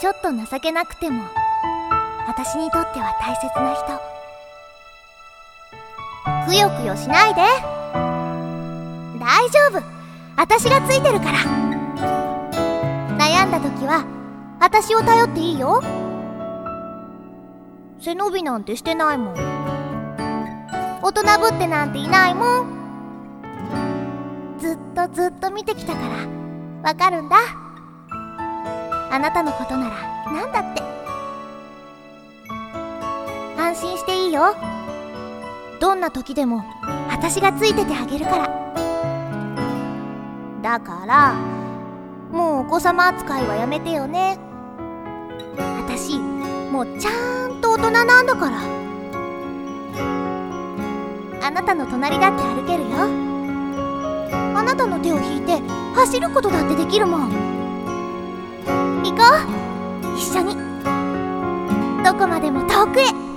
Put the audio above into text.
ちょっと情けなくても私にとっては大切な人。くよくよしないで。大丈夫。私がついてるから。悩んだ時は私を頼っていいよ。背伸びなんてしてないもん。大人ぶってなんていないもん。ずっとずっと見てきたからわかるんだ。あなたのことなら何だって。安心していいよ。どんな時でも私がついててあげるから。だからもうお子様扱いはやめてよね。私もうちゃんと大人なんだから。あなたの隣だって歩けるよ。あなたの手を引いて走ることだってできるもん。こう。一緒に。どこまでも遠くへ。